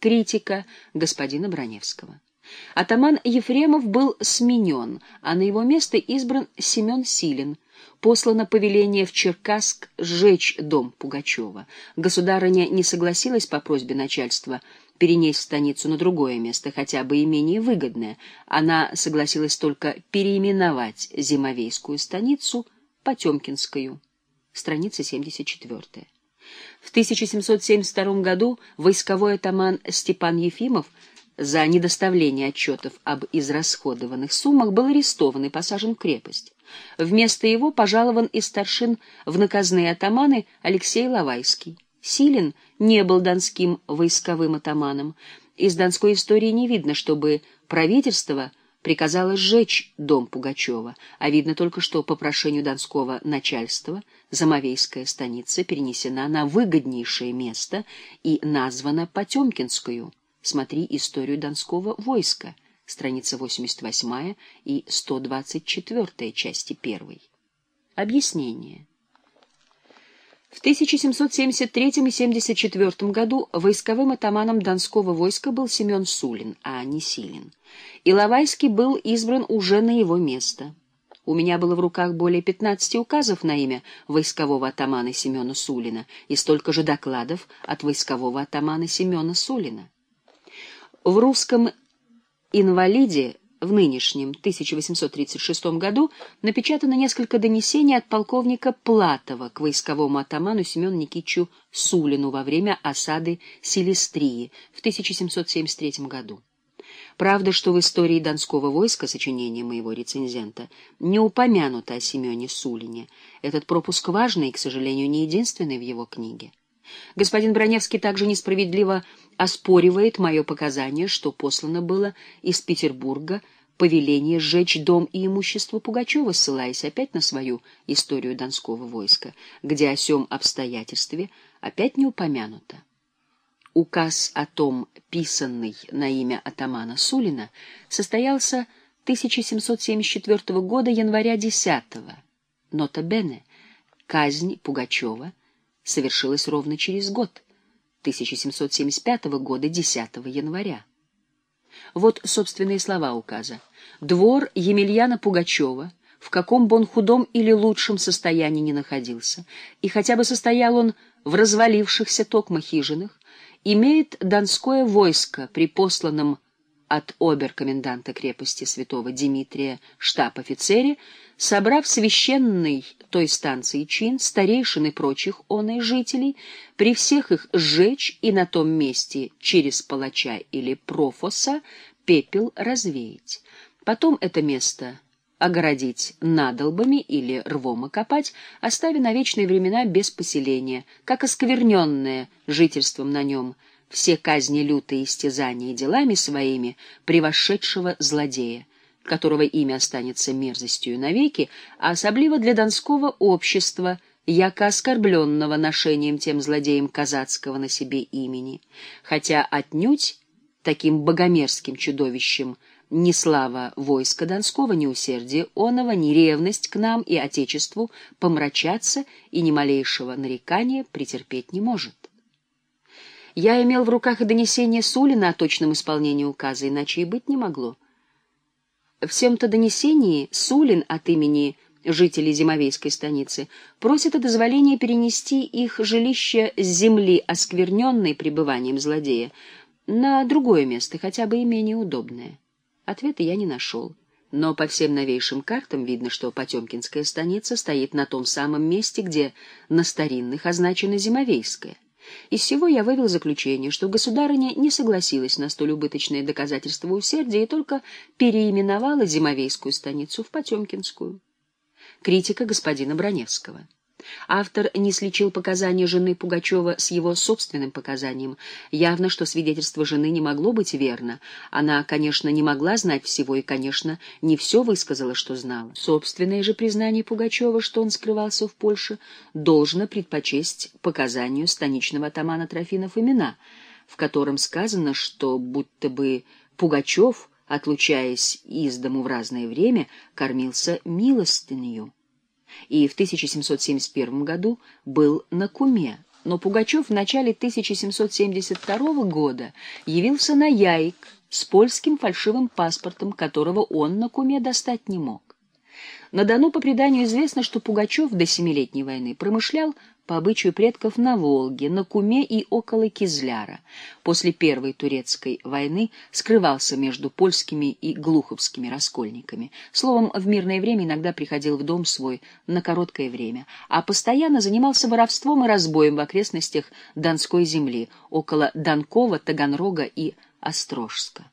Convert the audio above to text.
критика господина Броневского. Атаман Ефремов был сменен, а на его место избран Семен Силин. Послано повеление в Черкасск сжечь дом Пугачева. Государыня не согласилась по просьбе начальства перенесть станицу на другое место, хотя бы и менее выгодное. Она согласилась только переименовать Зимовейскую станицу Потемкинскую. Страница 74. В 1772 году войсковой атаман Степан Ефимов за недоставление отчетов об израсходованных суммах был арестован и посажен в крепость. Вместо его пожалован из старшин в наказные атаманы Алексей Лавайский. Силин не был донским войсковым атаманом. Из донской истории не видно, чтобы правительство приказало сжечь дом Пугачева, а видно только, что по прошению донского начальства Замовейская станица перенесена на выгоднейшее место и названа Потемкинскую. Смотри историю донского войска, страница 88 и 124 части 1. Объяснение. В 1773 и 74 году войсковым атаманом Донского войска был Семен Сулин, а не Силин. Иловайский был избран уже на его место. У меня было в руках более 15 указов на имя войскового атамана Семена Сулина и столько же докладов от войскового атамана Семена Сулина. В русском «Инвалиде» в нынешнем 1836 году напечатано несколько донесений от полковника Платова к войсковому атаману Семену Никитичу Сулину во время осады Селестрии в 1773 году. Правда, что в истории Донского войска, сочинение моего рецензента, не упомянуто о Семене Сулине. Этот пропуск важный и, к сожалению, не единственный в его книге. Господин Броневский также несправедливо оспоривает мое показание, что послано было из Петербурга повеление сжечь дом и имущество Пугачева, ссылаясь опять на свою историю Донского войска, где о сём обстоятельстве опять не упомянуто. Указ о том, писанный на имя атамана Сулина, состоялся 1774 года января 10 -го. Нота Бене. Казнь Пугачева совершилась ровно через год, 1775 года 10 января. Вот собственные слова указа. Двор Емельяна Пугачева, в каком бы он худом или лучшем состоянии не находился, и хотя бы состоял он в развалившихся токмо хижинах, имеет донское войско при посланном от обер-коменданта крепости святого Дмитрия штаб-офицере, собрав священный той станции чин, старейшин и прочих он жителей, при всех их сжечь и на том месте через палача или профоса пепел развеять. Потом это место огородить надолбами или рвом окопать, оставя на вечные времена без поселения, как оскверненное жительством на нем – все казни лютые истязания делами своими превосшедшего злодея, которого имя останется мерзостью навеки, а особливо для донского общества, яко оскорбленного ношением тем злодеем казацкого на себе имени, хотя отнюдь таким богомерзким чудовищем ни слава войска Донского, ни усердие оного, ни ревность к нам и Отечеству помрачаться и ни малейшего нарекания претерпеть не может. Я имел в руках и донесение Сулина о точном исполнении указа, иначе и быть не могло. В всем-то донесении Сулин от имени жителей Зимовейской станицы просит о дозволении перенести их жилище с земли, оскверненной пребыванием злодея, на другое место, хотя бы и менее удобное. Ответа я не нашел. Но по всем новейшим картам видно, что Потемкинская станица стоит на том самом месте, где на старинных означена Зимовейская. Из всего я вывел заключение, что государыня не согласилась на столь убыточное доказательство усердия и только переименовала Зимовейскую станицу в Потемкинскую. Критика господина Броневского. Автор не сличил показания жены Пугачева с его собственным показанием. Явно, что свидетельство жены не могло быть верно. Она, конечно, не могла знать всего и, конечно, не все высказала, что знала. Собственное же признание Пугачева, что он скрывался в Польше, должно предпочесть показанию станичного атамана Трофинов имена, в котором сказано, что будто бы Пугачев, отлучаясь из дому в разное время, кормился милостынью и в 1771 году был на Куме Но Пугачев в начале 1772 года явился на Яик с польским фальшивым паспортом, которого он на куме достать не мог. На Дону по преданию известно, что Пугачев до Семилетней войны промышлял по обычаю предков на Волге, на Куме и около Кизляра. После Первой Турецкой войны скрывался между польскими и глуховскими раскольниками. Словом, в мирное время иногда приходил в дом свой на короткое время, а постоянно занимался воровством и разбоем в окрестностях Донской земли, около Донкова, Таганрога и Острожска.